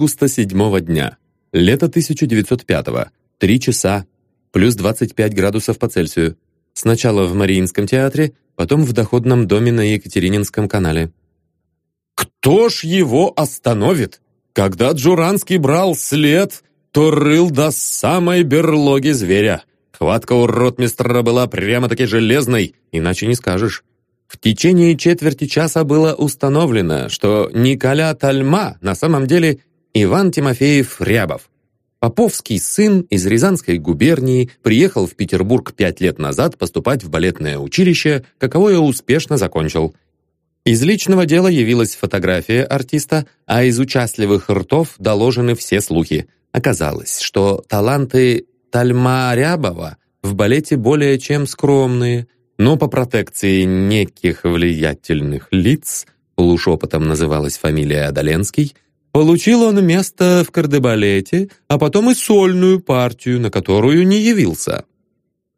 Августа седьмого дня. Лето 1905-го. Три часа. Плюс 25 градусов по Цельсию. Сначала в Мариинском театре, потом в доходном доме на Екатерининском канале. Кто ж его остановит? Когда Джуранский брал след, то рыл до самой берлоги зверя. Хватка у ротмистра была прямо-таки железной, иначе не скажешь. В течение четверти часа было установлено, что Николя Тальма на самом деле Иван Тимофеев Рябов. Поповский сын из Рязанской губернии приехал в Петербург пять лет назад поступать в балетное училище, каковое успешно закончил. Из личного дела явилась фотография артиста, а из участливых ртов доложены все слухи. Оказалось, что таланты Тальма Рябова в балете более чем скромные – но по протекции неких влиятельных лиц, полушепотом называлась фамилия Адаленский, получил он место в кардебалете, а потом и сольную партию, на которую не явился.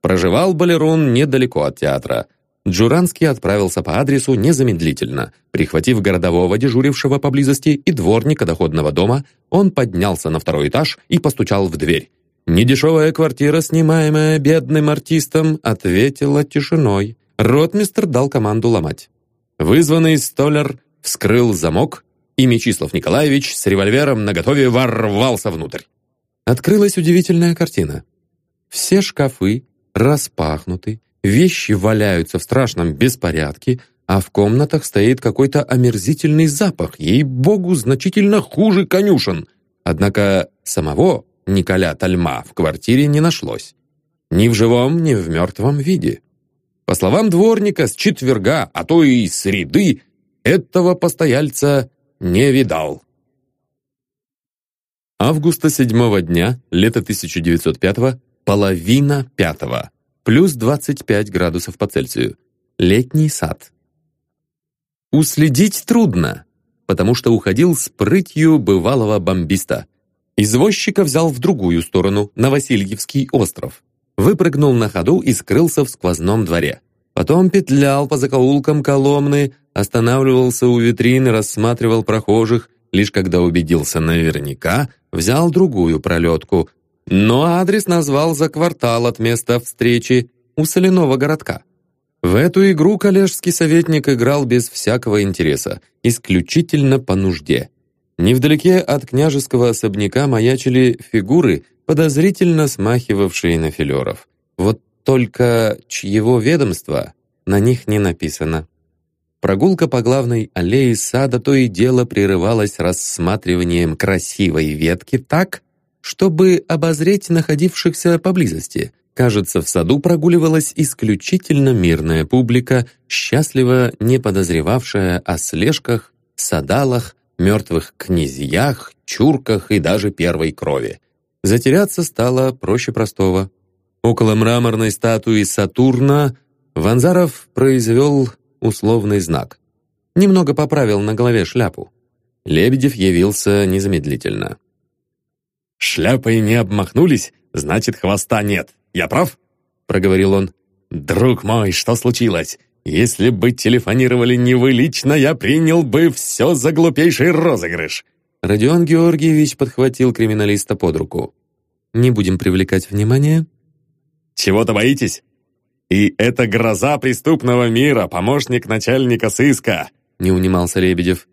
Проживал балерун недалеко от театра. Джуранский отправился по адресу незамедлительно. Прихватив городового, дежурившего поблизости, и дворника доходного дома, он поднялся на второй этаж и постучал в дверь. Недешевая квартира, снимаемая бедным артистом, ответила тишиной. Ротмистр дал команду ломать. Вызванный столер вскрыл замок, и Мечислав Николаевич с револьвером наготове ворвался внутрь. Открылась удивительная картина. Все шкафы распахнуты, вещи валяются в страшном беспорядке, а в комнатах стоит какой-то омерзительный запах, ей-богу, значительно хуже конюшен. Однако самого Николя Тальма в квартире не нашлось. Ни в живом, ни в мертвом виде. По словам дворника, с четверга, а то и среды, этого постояльца не видал. Августа седьмого дня, лето 1905 половина пятого, плюс 25 градусов по Цельсию. Летний сад. Уследить трудно, потому что уходил с прытью бывалого бомбиста. Извозчика взял в другую сторону, на Васильевский остров. Выпрыгнул на ходу и скрылся в сквозном дворе. Потом петлял по закоулкам Коломны, останавливался у витрины, рассматривал прохожих, лишь когда убедился наверняка, взял другую пролетку, но адрес назвал за квартал от места встречи у соляного городка. В эту игру коллежский советник играл без всякого интереса, исключительно по нужде. Невдалеке от княжеского особняка маячили фигуры, подозрительно смахивавшие на филеров. Вот только чьего ведомства на них не написано. Прогулка по главной аллее сада то и дело прерывалась рассматриванием красивой ветки так, чтобы обозреть находившихся поблизости. Кажется, в саду прогуливалась исключительно мирная публика, счастливо не подозревавшая о слежках, садалах, мертвых князьях, чурках и даже первой крови. Затеряться стало проще простого. Около мраморной статуи Сатурна Ванзаров произвел условный знак. Немного поправил на голове шляпу. Лебедев явился незамедлительно. «Шляпой не обмахнулись, значит, хвоста нет. Я прав?» — проговорил он. «Друг мой, что случилось? Если бы телефонировали не вы лично, я принял бы все за глупейший розыгрыш». Родион Георгиевич подхватил криминалиста под руку. «Не будем привлекать внимание». «Чего-то боитесь? И это гроза преступного мира, помощник начальника сыска», не унимался Лебедев.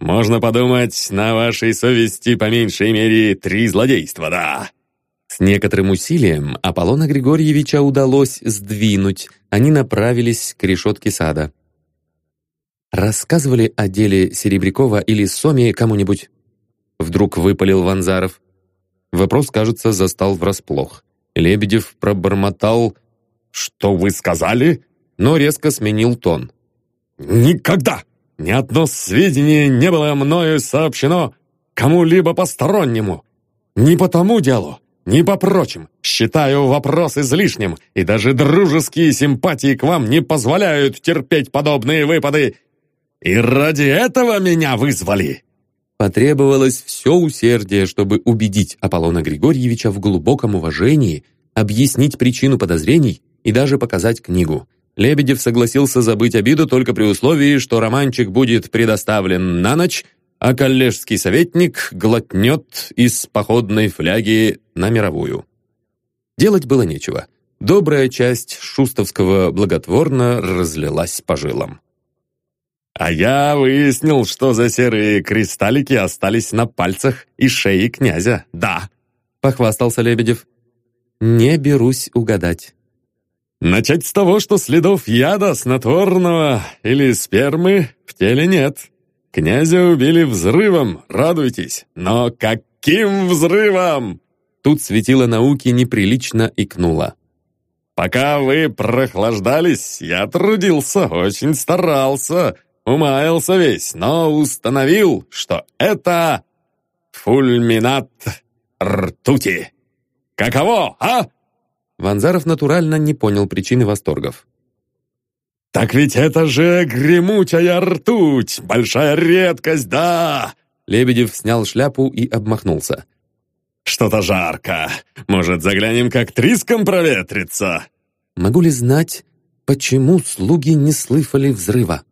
«Можно подумать, на вашей совести по меньшей мере три злодейства, да?» С некоторым усилием Аполлона Григорьевича удалось сдвинуть. Они направились к решетке сада. «Рассказывали о деле Серебрякова или Соми кому-нибудь?» Вдруг выпалил Ванзаров. Вопрос, кажется, застал врасплох. Лебедев пробормотал «Что вы сказали?» но резко сменил тон. «Никогда! Ни одно сведение не было мною сообщено кому-либо постороннему. Не по тому делу, не по прочим. Считаю вопрос излишним, и даже дружеские симпатии к вам не позволяют терпеть подобные выпады. И ради этого меня вызвали!» Потребовалось все усердие, чтобы убедить Аполлона Григорьевича в глубоком уважении, объяснить причину подозрений и даже показать книгу. Лебедев согласился забыть обиду только при условии, что романчик будет предоставлен на ночь, а коллежский советник глотнет из походной фляги на мировую. Делать было нечего. Добрая часть шустовского благотворно разлилась по жилам. «А я выяснил, что за серые кристаллики остались на пальцах и шее князя, да!» — похвастался Лебедев. «Не берусь угадать». «Начать с того, что следов яда, снотворного или спермы в теле нет. Князя убили взрывом, радуйтесь. Но каким взрывом?» Тут светило науки неприлично икнуло. «Пока вы прохлаждались, я трудился, очень старался, умаялся весь, но установил, что это фульминат ртути. Каково, а?» Ванзаров натурально не понял причины восторгов. «Так ведь это же гремучая ртуть! Большая редкость, да!» Лебедев снял шляпу и обмахнулся. «Что-то жарко. Может, заглянем к актрискам проветриться?» «Могу ли знать, почему слуги не слыхали взрыва?»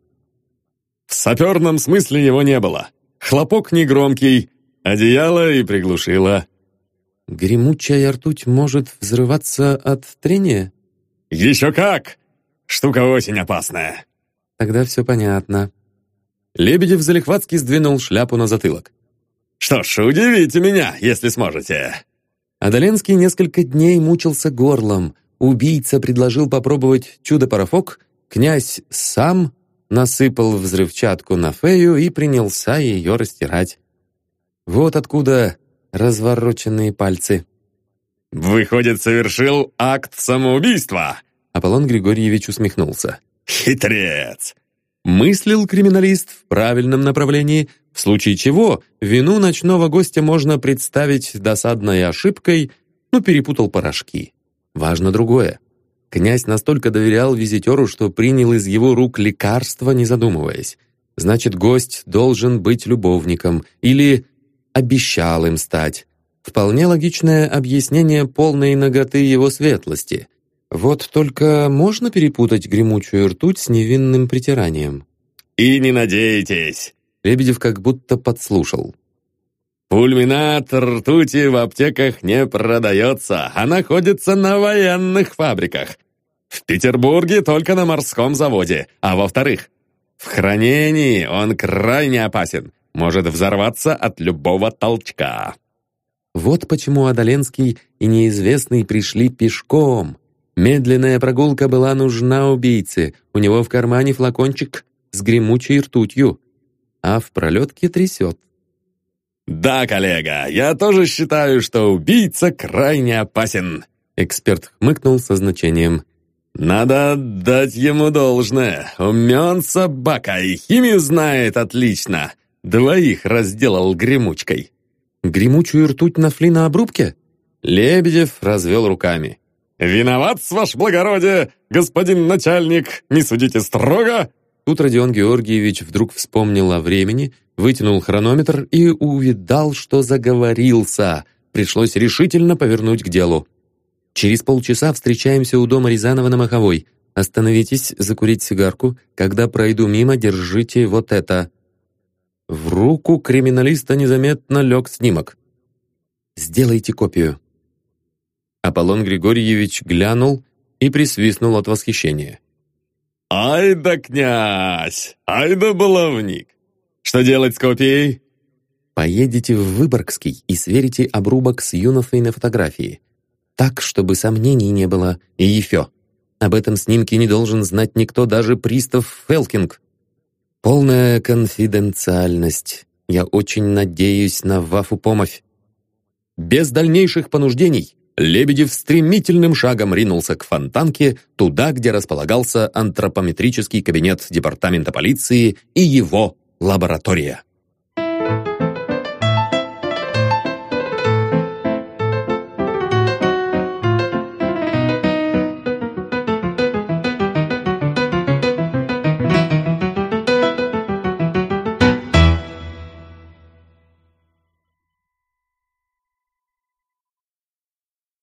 В саперном смысле его не было. Хлопок негромкий, одеяло и приглушило. Гремучая ртуть может взрываться от трения? Еще как! Штука очень опасная. Тогда все понятно. Лебедев залихватски сдвинул шляпу на затылок. Что ж, удивите меня, если сможете. Адаленский несколько дней мучился горлом. Убийца предложил попробовать чудо-парафок. Князь сам насыпал взрывчатку на Фею и принялся ее растирать. Вот откуда развороченные пальцы. «Выходит, совершил акт самоубийства!» Аполлон Григорьевич усмехнулся. «Хитрец!» Мыслил криминалист в правильном направлении, в случае чего вину ночного гостя можно представить досадной ошибкой, но перепутал порошки. Важно другое. Князь настолько доверял визитеру, что принял из его рук лекарство, не задумываясь. Значит, гость должен быть любовником или обещал им стать. Вполне логичное объяснение полной ноготы его светлости. Вот только можно перепутать гремучую ртуть с невинным притиранием. «И не надейтесь!» Лебедев как будто подслушал. Пульминатор ртути в аптеках не продается, а находится на военных фабриках. В Петербурге только на морском заводе, а во-вторых, в хранении он крайне опасен, может взорваться от любого толчка. Вот почему Адаленский и неизвестный пришли пешком. Медленная прогулка была нужна убийце, у него в кармане флакончик с гремучей ртутью, а в пролетке трясет. «Да, коллега, я тоже считаю, что убийца крайне опасен», эксперт хмыкнул со значением. «Надо дать ему должное. Умен собака и химию знает отлично. Двоих разделал гремучкой». «Гремучую ртуть нашли на обрубке?» Лебедев развел руками. «Виноват, ваше благородие, господин начальник, не судите строго!» Тут Родион Георгиевич вдруг вспомнил о времени, вытянул хронометр и увидал, что заговорился. Пришлось решительно повернуть к делу. «Через полчаса встречаемся у дома Рязанова на Маховой. Остановитесь закурить сигарку. Когда пройду мимо, держите вот это». В руку криминалиста незаметно лег снимок. «Сделайте копию». Аполлон Григорьевич глянул и присвистнул от восхищения. «Ай да князь! Ай да баловник! Что делать с копией?» «Поедете в Выборгский и сверите обрубок с Юнофой на фотографии. Так, чтобы сомнений не было, и ефё. Об этом снимке не должен знать никто, даже пристав Фелкинг. Полная конфиденциальность. Я очень надеюсь на Вафу помощь». Без дальнейших понуждений Лебедев стремительным шагом ринулся к фонтанке, туда, где располагался антропометрический кабинет департамента полиции и его лаборатория. Thank you.